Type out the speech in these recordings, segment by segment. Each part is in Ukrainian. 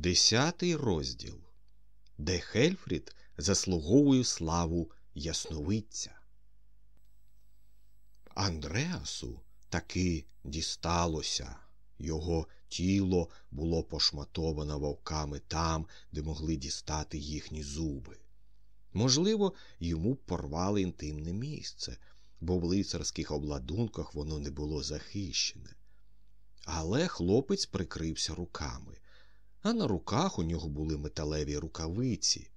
Десятий розділ, де Хельфрід заслуговує славу Ясновидця. Андреасу таки дісталося. Його тіло було пошматовано вовками там, де могли дістати їхні зуби. Можливо, йому порвали інтимне місце, бо в лицарських обладунках воно не було захищене. Але хлопець прикрився руками, а на руках у нього були металеві рукавиці.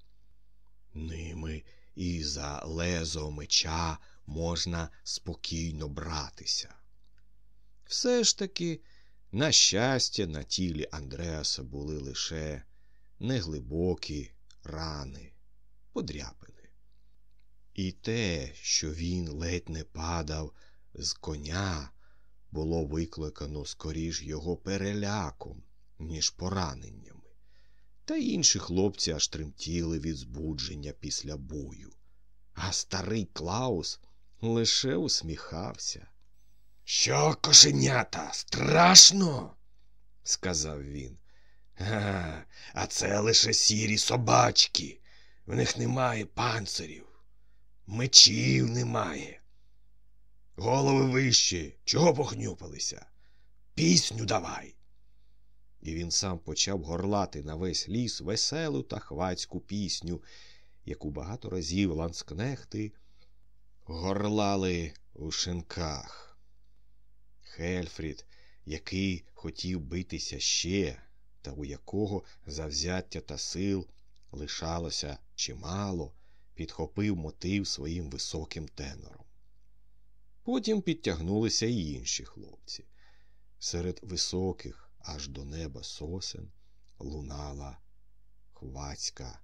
Ними і за лезо меча можна спокійно братися. Все ж таки, на щастя, на тілі Андреаса були лише неглибокі рани, подряпини. І те, що він ледь не падав з коня, було викликано скоріш його переляком, ніж пораненнями. Та інші хлопці аж тремтіли від збудження після бою. А старий Клаус лише усміхався. Що, кошенята, страшно? сказав він. А, а це лише сірі собачки. В них немає панцирів, мечів немає. Голови вище, чого похнюпалися? Пісню давай. І він сам почав горлати на весь ліс веселу та хвацьку пісню, яку багато разів ланскнехти горлали у шинках. Хельфрід, який хотів битися ще, та у якого завзяття та сил лишалося чимало, підхопив мотив своїм високим тенором. Потім підтягнулися й інші хлопці. Серед високих аж до неба сосен лунала хвацька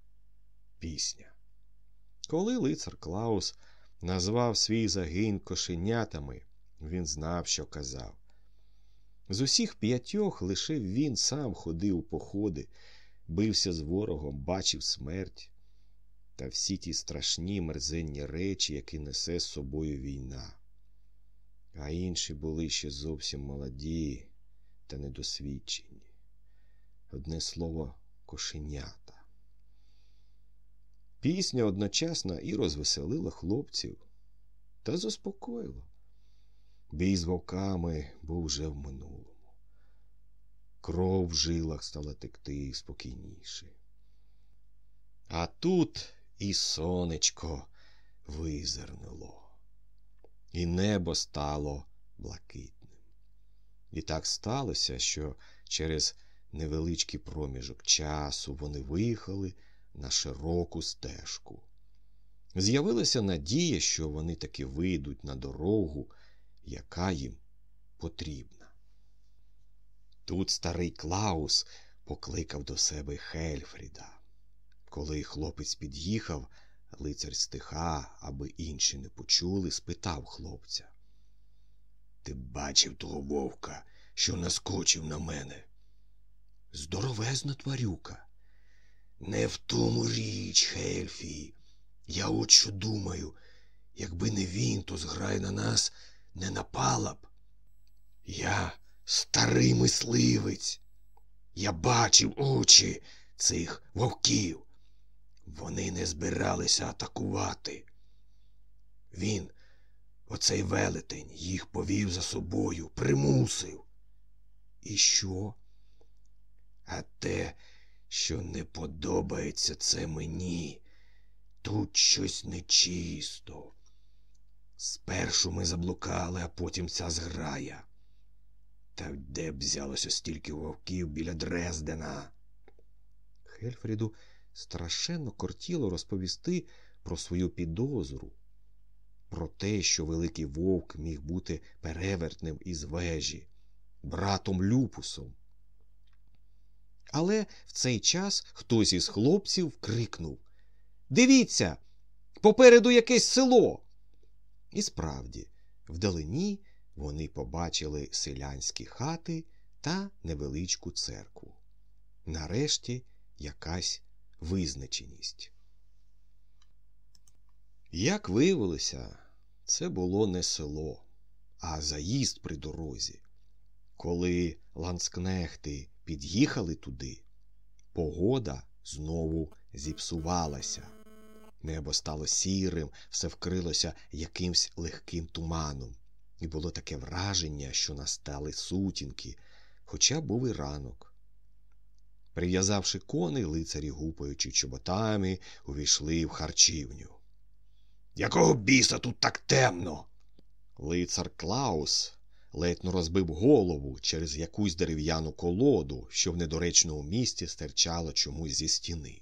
пісня. Коли лицар Клаус назвав свій загін кошенятами, він знав, що казав. З усіх п'ятьох лише він сам ходив у походи, бився з ворогом, бачив смерть та всі ті страшні мерзенні речі, які несе з собою війна. А інші були ще зовсім молоді та недосвідчені. Одне слово, кошенята. Пісня одночасно і розвеселила хлопців та заспокоїла. Бій з вовками був вже в минулому. Кров в жилах стала текти спокійніше. А тут і сонечко визирнуло, і небо стало блакитним. І так сталося, що через невеличкий проміжок часу вони виїхали на широку стежку. З'явилася надія, що вони таки вийдуть на дорогу, яка їм потрібна. Тут старий Клаус покликав до себе Хельфріда. Коли хлопець під'їхав, лицар стиха, аби інші не почули, спитав хлопця. Ти бачив того вовка, що наскочив на мене? Здоровезна тварюка. Не в тому річ, Хельфі. Я от що думаю, якби не він, то зграй на нас не напала б. Я старий мисливець. Я бачив очі цих вовків. Вони не збиралися атакувати. Він, оцей велетень, їх повів за собою, примусив. І що? А те, що не подобається це мені, тут щось нечисто. Спершу ми заблукали, а потім ця зграя. Та де б взялося стільки вовків біля Дрездена? Хельфріду страшенно кортіло розповісти про свою підозру, про те, що великий вовк міг бути перевертним із вежі, братом Люпусом. Але в цей час хтось із хлопців крикнув Дивіться, попереду якесь село. І справді, вдалині вони побачили селянські хати та невеличку церкву. Нарешті якась визначеність. Як виявилося, це було не село, а заїзд при дорозі. Коли ланскнехти під'їхали туди, Погода знову зіпсувалася. Небо стало сірим, все вкрилося якимсь легким туманом, і було таке враження, що настали сутінки, хоча був і ранок. Прив'язавши коней, лицарі, гупаючи чоботами, увійшли в харчівню. Якого біса тут так темно? Лицар Клаус ледь розбив голову через якусь дерев'яну колоду, що в недоречному місці стирчало чомусь зі стіни.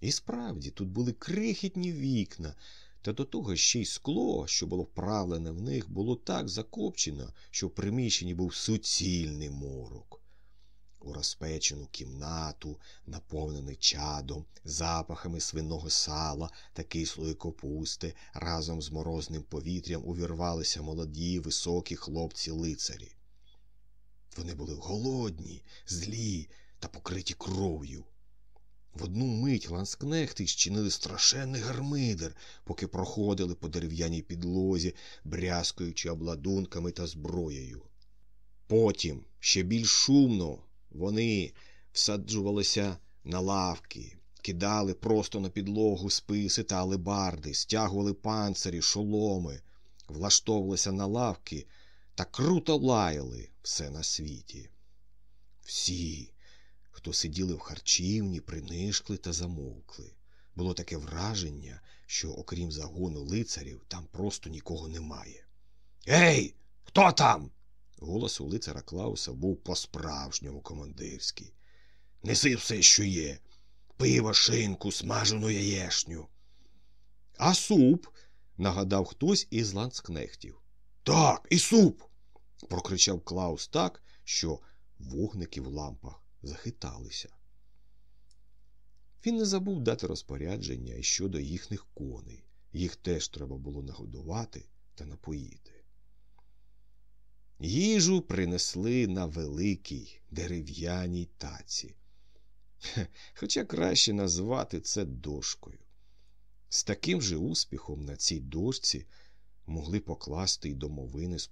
І справді тут були крихітні вікна, та до того ще й скло, що було вправлене в них, було так закопчено, що в приміщенні був суцільний морок. У розпечену кімнату, наповнений чадом, запахами свиного сала та кислої капусти, разом з морозним повітрям увірвалися молоді високі хлопці лицарі. Вони були голодні, злі та покриті кров'ю. В одну мить ланскнехти щинили страшенний гармидер, поки проходили по дерев'яній підлозі, брязкаючи обладунками та зброєю. Потім, ще більш шумно, вони всаджувалися на лавки, кидали просто на підлогу списи та алебарди, стягували панцирі, шоломи, влаштовувалися на лавки та круто лаяли все на світі. Всі, хто сиділи в харчівні, принишкли та замовкли. Було таке враження, що, окрім загону лицарів, там просто нікого немає. Ей, хто там? Голос у лицара Клауса був по-справжньому командирський. Неси все, що є. Пиво, шинку, смажену яєшню. А суп? нагадав хтось із ланцкнехтів. Так, і суп. прокричав Клаус так, що вогники в лампах захиталися. Він не забув дати розпорядження щодо їхніх коней. Їх теж треба було нагодувати та напоїти. Їжу принесли на великій дерев'яній таці. Хоча краще назвати це дошкою. З таким же успіхом на цій дошці могли покласти й домовини з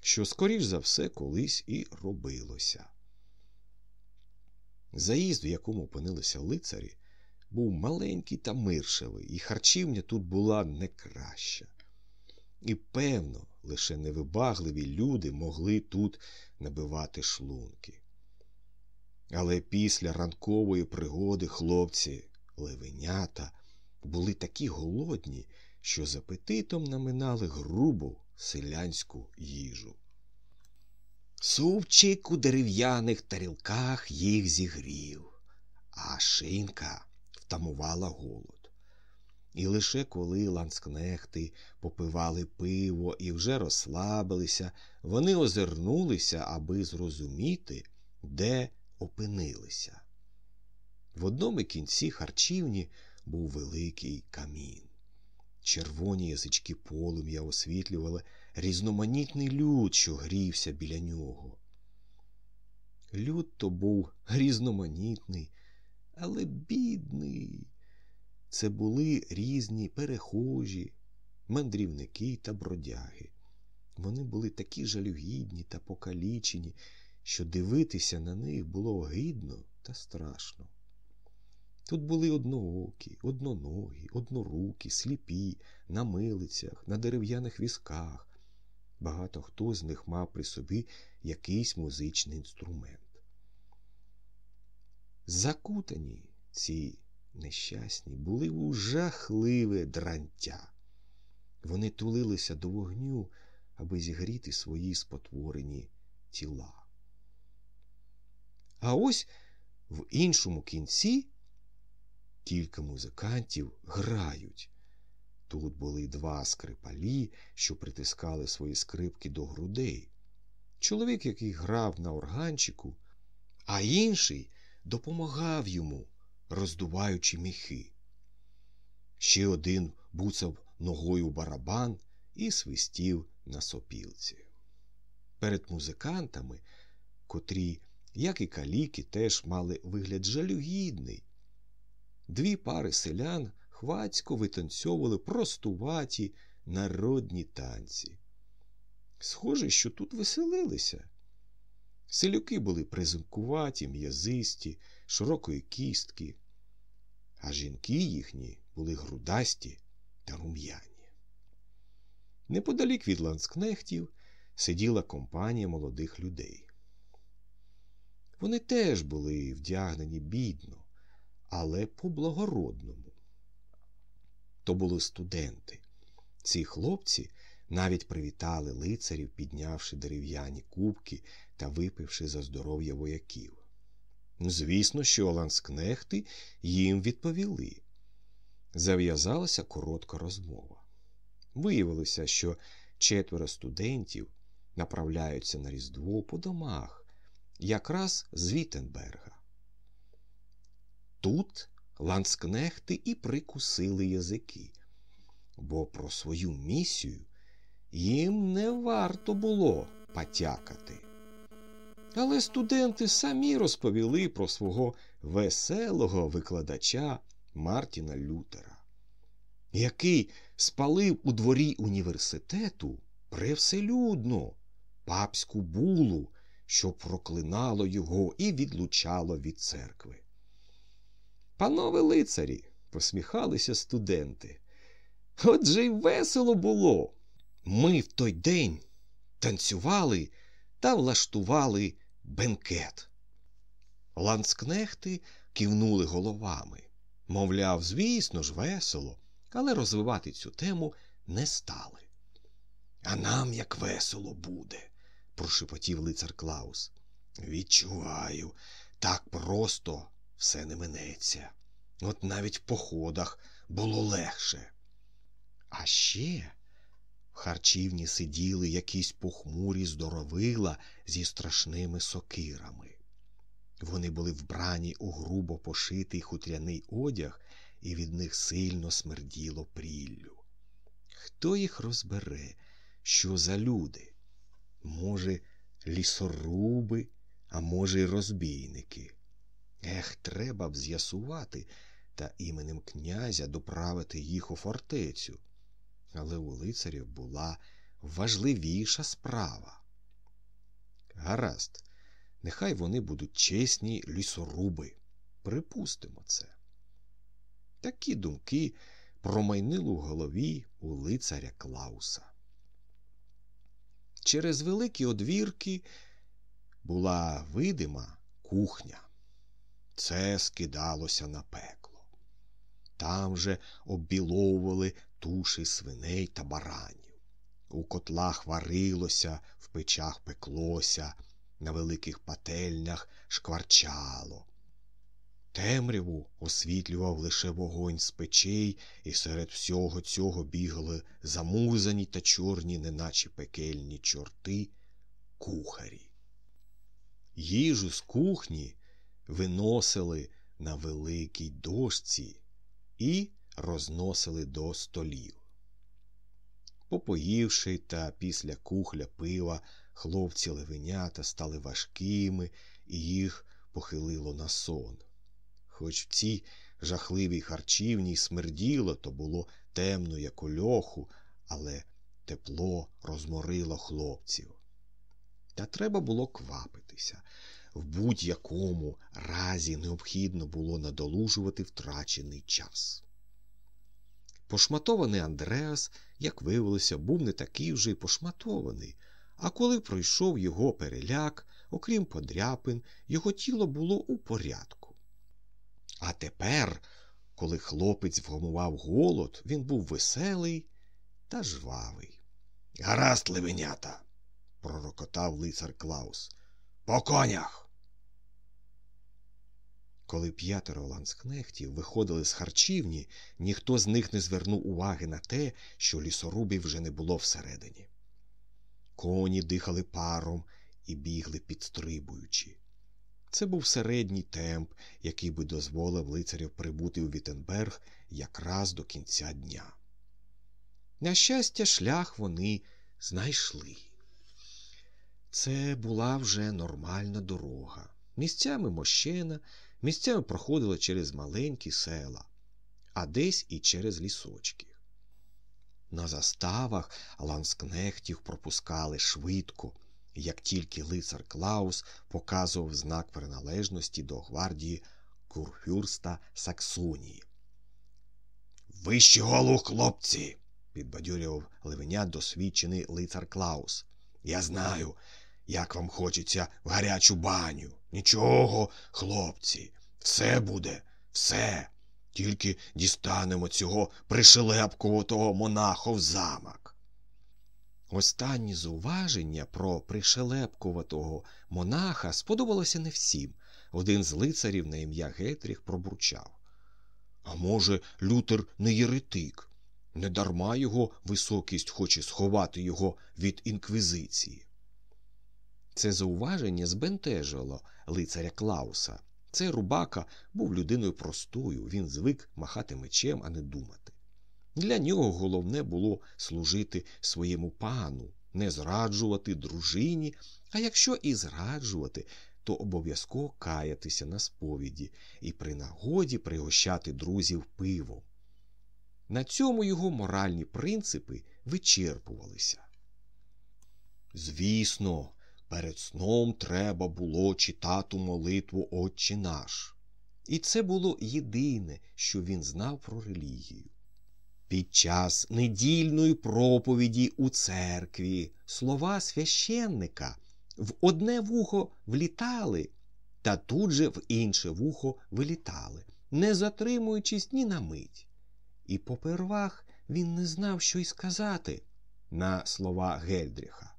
що, скоріш за все, колись і робилося. Заїзд, в якому опинилися лицарі, був маленький та миршевий, і харчівня тут була не краща. І, певно, лише невибагливі люди могли тут набивати шлунки. Але після ранкової пригоди хлопці, левенята, були такі голодні, що з апетитом наминали грубу селянську їжу. Супчик у дерев'яних тарілках їх зігрів, а шинка втамувала голод. І лише коли ланскнехти попивали пиво і вже розслабилися, вони озирнулися, аби зрозуміти, де опинилися. В одному кінці харчівні був великий камін. Червоні язички полум'я освітлювали різноманітний люд, що грівся біля нього. Люд то був різноманітний, але бідний. Це були різні перехожі, мандрівники та бродяги. Вони були такі жалюгідні та покалічені, що дивитися на них було огидно та страшно. Тут були одноокі, одноногі, однорукі, сліпі, на милицях, на дерев'яних візках. Багато хто з них мав при собі якийсь музичний інструмент. Закутані ці нещасні були у жахливе дрантя. Вони тулилися до вогню, аби зігріти свої спотворені тіла. А ось в іншому кінці кілька музикантів грають. Тут були два скрипалі, що притискали свої скрипки до грудей. Чоловік, який грав на органчику, а інший допомагав йому, роздуваючи міхи. Ще один буцав ногою барабан і свистів на сопілці. Перед музикантами, котрі, як і каліки, теж мали вигляд жалюгідний, дві пари селян хвацько витанцьовували простуваті народні танці. Схоже, що тут веселилися. Селюки були приземкуваті, м'язисті, широкої кістки, а жінки їхні були грудасті та рум'яні. Неподалік від ланскнехтів сиділа компанія молодих людей. Вони теж були вдягнені бідно, але по-благородному. То були студенти. Ці хлопці навіть привітали лицарів, піднявши дерев'яні кубки та випивши за здоров'я вояків. Звісно, що ланскнехти їм відповіли. Зав'язалася коротка розмова. Виявилося, що четверо студентів направляються на Різдво по домах, якраз з Вітенберга. Тут ланскнехти і прикусили язики, бо про свою місію їм не варто було потякати. Але студенти самі розповіли про свого веселого викладача Мартіна Лютера, який спалив у дворі університету превселюдно папську булу, що проклинало його і відлучало від церкви. Панове лицарі, посміхалися студенти. Отже й весело було. Ми в той день танцювали та влаштували бенкет. Ланскнехти кивнули головами. Мовляв, звісно ж, весело, але розвивати цю тему не стали. А нам як весело буде, прошепотів лицар Клаус. Відчуваю, так просто все не минеться. От навіть в походах було легше. А ще харчівні сиділи якісь похмурі здоровила зі страшними сокирами. Вони були вбрані у грубо пошитий хутряний одяг, і від них сильно смерділо пріллю. Хто їх розбере, що за люди? Може, лісоруби, а може, й розбійники. Ех, треба б з'ясувати та іменем князя доправити їх у фортецю. Але у лицарів була важливіша справа. Гаразд, нехай вони будуть чесні лісоруби. Припустимо це. Такі думки промайнили в голові у лицаря Клауса. Через великі одвірки була видима кухня. Це скидалося на пекло. Там же оббіловували туші свиней та баранів. У котлах варилося, в печах пеклося, на великих пательнях шкварчало. Темряву освітлював лише вогонь з печей, і серед всього цього бігали замурзані та чорні, неначе пекельні чорти, кухарі. Їжу з кухні виносили на великій дошці і розносили до столів. Попоївши та після кухля пива, хлопці левенята стали важкими і їх похилило на сон. Хоч в цій жахливій харчівні смерділо, то було темно, як у льоху, але тепло розморило хлопців. Та треба було квапитися. В будь-якому разі необхідно було надолужувати втрачений час. Пошматований Андреас, як виявилося, був не такий вже й пошматований, а коли пройшов його переляк, окрім подряпин, його тіло було у порядку. А тепер, коли хлопець вгамував голод, він був веселий та жвавий. Гаразд, левенята, пророкотав лицар Клаус. По конях. Коли п'ятеро ланскнехтів виходили з харчівні, ніхто з них не звернув уваги на те, що лісорубів вже не було всередині. Коні дихали паром і бігли підстрибуючи. Це був середній темп, який би дозволив лицарів прибути у Вітенберг якраз до кінця дня. На щастя, шлях вони знайшли. Це була вже нормальна дорога, місцями мощена, місцями проходила через маленькі села, а десь і через лісочки. На заставах ланскнехтів пропускали швидко, як тільки лицар Клаус показував знак приналежності до гвардії Курфюрста Саксонії. Вище голову, хлопці, підбадьорював левеня досвідчений лицар Клаус. Я знаю, як вам хочеться в гарячу баню. Нічого, хлопці, все буде, все. Тільки дістанемо цього пришелепкуватого монаха в замок. Останні зуваження про пришелепкуватого монаха сподобалося не всім. Один з лицарів на ім'я Гетріх пробурчав. А може, Лютер не єретик? Недарма його високість хоче сховати його від інквізиції. Це зауваження збентежило лицаря Клауса. Цей рубака був людиною простою, він звик махати мечем, а не думати. Для нього головне було служити своєму пану, не зраджувати дружині, а якщо і зраджувати, то обов'язково каятися на сповіді і при нагоді пригощати друзів пивом. На цьому його моральні принципи вичерпувалися. Звісно, перед сном треба було читати молитву Отче наш. І це було єдине, що він знав про релігію. Під час недільної проповіді у церкві слова священника в одне вухо влітали, та тут же в інше вухо вилітали, не затримуючись ні на мить. І попервах він не знав, що й сказати на слова Гельдріха.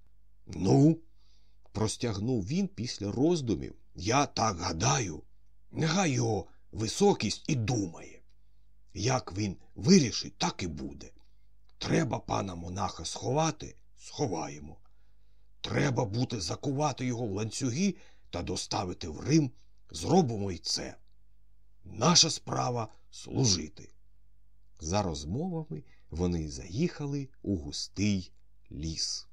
Ну, простягнув він після роздумів. Я так гадаю, нехай його високість і думає. Як він вирішить, так і буде. Треба пана монаха сховати, сховаємо. Треба буде закувати його в ланцюги та доставити в Рим, зробимо й це. Наша справа служити. За розмовами вони заїхали у густий ліс.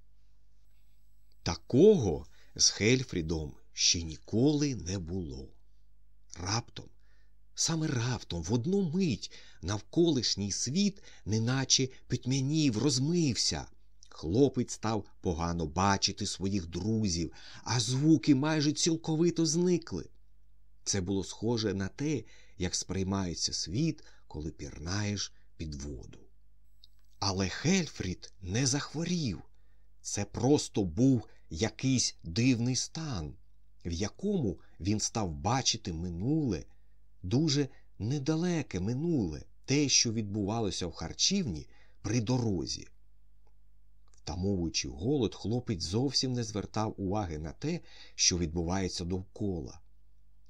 Такого з Хельфрідом ще ніколи не було. Раптом, саме раптом, в одну мить навколишній світ неначе пітьмянів, розмився. Хлопець став погано бачити своїх друзів, а звуки майже цілковито зникли. Це було схоже на те, як сприймається світ, коли пірнаєш під воду. Але Хельфрід не захворів. Це просто був якийсь дивний стан, в якому він став бачити минуле, дуже недалеке минуле, те, що відбувалося в харчівні при дорозі. Втамовуючи голод, хлопець зовсім не звертав уваги на те, що відбувається довкола.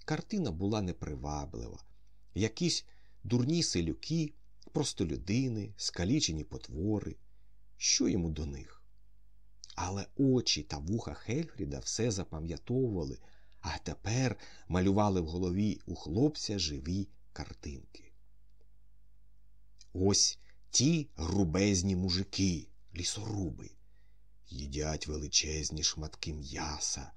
Картина була неприваблива. Якісь дурні селюки, простолюдини, скалічені потвори. Що йому до них? Але очі та вуха Хельфріда все запам'ятовували, а тепер малювали в голові у хлопця живі картинки. Ось ті грубезні мужики, лісоруби, їдять величезні шматки м'яса,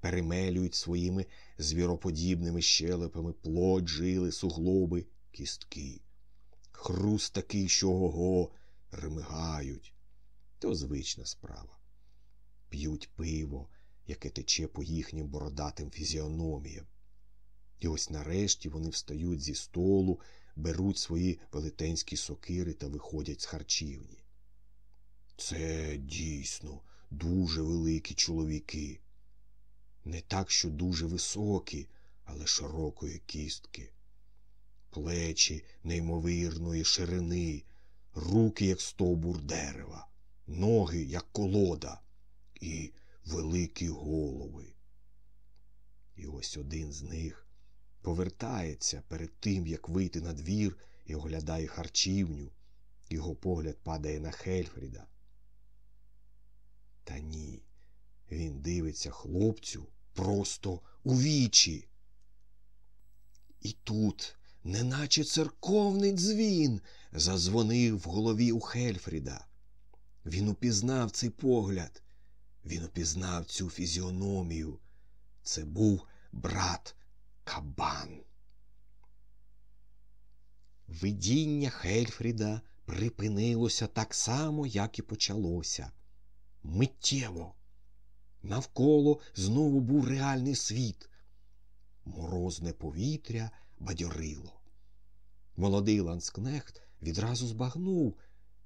перемелюють своїми звіроподібними щелепами плоть, жили, суглоби, кістки. Хруст такий, що ого, римигають. То звична справа. П'ють пиво, яке тече по їхнім бородатим фізіономіям. І ось нарешті вони встають зі столу, беруть свої велетенські сокири та виходять з харчівні. Це дійсно дуже великі чоловіки. Не так, що дуже високі, але широкої кістки. Плечі неймовірної ширини, руки, як стовбур дерева, ноги, як колода, і великі голови. І ось один з них повертається перед тим, як вийти на двір і оглядає харчівню. Його погляд падає на Хельфріда. Та ні, він дивиться хлопцю просто у вічі. І тут, неначе церковний дзвін, зазвонив в голові у Хельфріда. Він упізнав цей погляд, він упізнав цю фізіономію. Це був брат Кабан. Видіння Хельфріда припинилося так само, як і почалося. Миттєво. Навколо знову був реальний світ. Морозне повітря бадьорило. Молодий ланскнехт відразу збагнув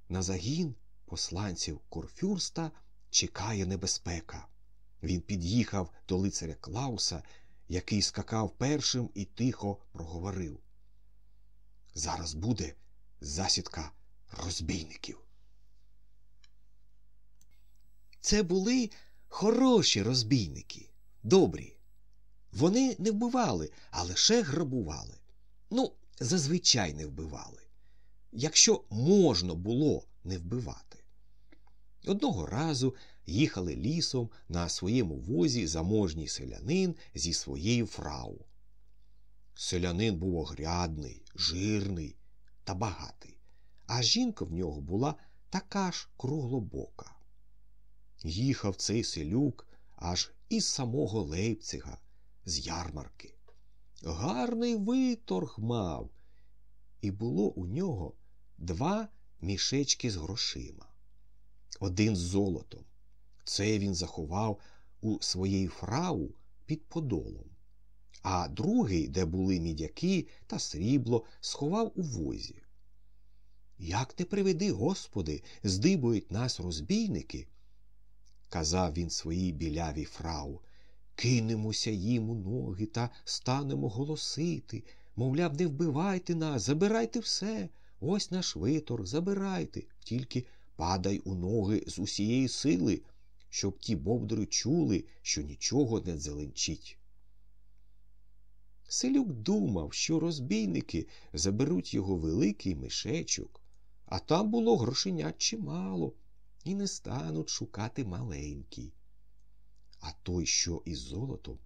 на загін посланців Курфюрста чекає небезпека. Він під'їхав до лицаря Клауса, який скакав першим і тихо проговорив. Зараз буде засідка розбійників. Це були хороші розбійники, добрі. Вони не вбивали, а лише грабували. Ну, зазвичай не вбивали. Якщо можна було не вбивати. Одного разу їхали лісом на своєму возі заможній селянин зі своєю фрау. Селянин був огрядний, жирний та багатий, а жінка в нього була така ж круглобока. Їхав цей селюк аж із самого Лейпцига, з ярмарки. Гарний виторг мав, і було у нього два мішечки з грошима один з золотом. Це він заховав у своєї фрау під подолом, а другий, де були мідяки та срібло, сховав у возі. Як не приведи, Господи, здибують нас розбійники, казав він своїй білявій фрау, кинемося їм у ноги та станемо голосити. Мовляв, не вбивайте нас, забирайте все. Ось наш виторг, забирайте, тільки падай у ноги з усієї сили, щоб ті бовдори чули, що нічого не зеленчить. Селюк думав, що розбійники заберуть його великий мишечок, а там було грошенят чимало, і не стануть шукати маленький. А той, що із золотом,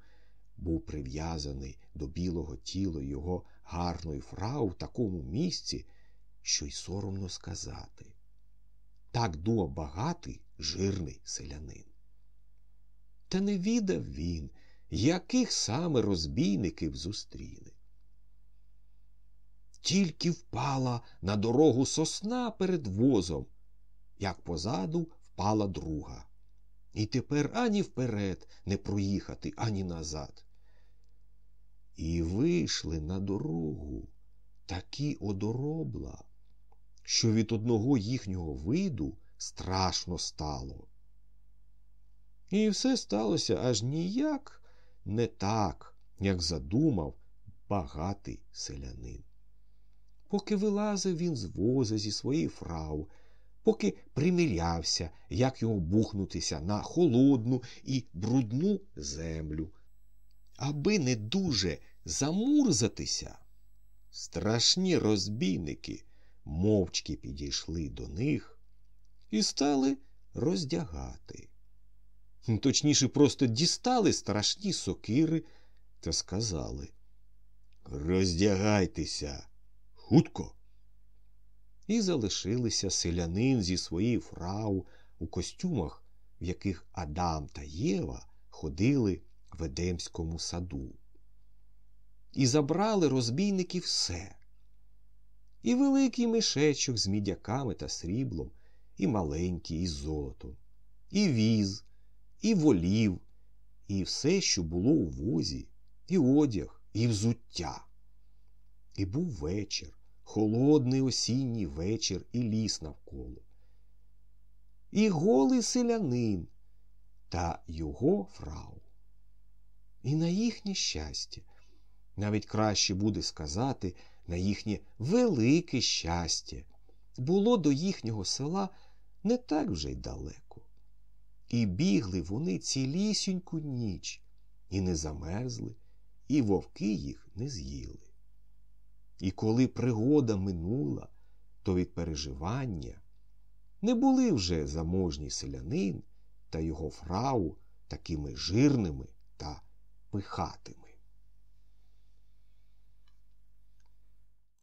був прив'язаний до білого тіла його гарної фрау в такому місці, що й соромно сказати. Так думав багатий жирний селянин. Та не відав він, яких саме розбійників зустріне. Тільки впала на дорогу сосна перед возом, як позаду впала друга. І тепер ані вперед не проїхати, ані назад. І вийшли на дорогу такі одоробла, що від одного їхнього виду страшно стало. І все сталося аж ніяк не так, як задумав багатий селянин. Поки вилазив він з воза зі своєї фрау, поки примірявся, як його бухнутися на холодну і брудну землю, аби не дуже замурзатися, страшні розбійники мовчки підійшли до них і стали роздягати. Точніше, просто дістали страшні сокири та сказали Роздягайтеся хутко. І залишилися селянин зі своєю фрау у костюмах, в яких Адам та Єва ходили в Едемському саду. І забрали розбійники все і великий мишечок з мідяками та сріблом, і маленький із золотом, і віз, і волів, і все, що було у возі, і одяг, і взуття. І був вечір, холодний осінній вечір і ліс навколо. І голий селянин та його фрау. І на їхнє щастя, навіть краще буде сказати, на їхнє велике щастя. Було до їхнього села не так вже й далеко. І бігли вони цілісіньку ніч, і не замерзли, і вовки їх не з'їли. І коли пригода минула, то від переживання не були вже заможній селянин та його фрау такими жирними та пихатими.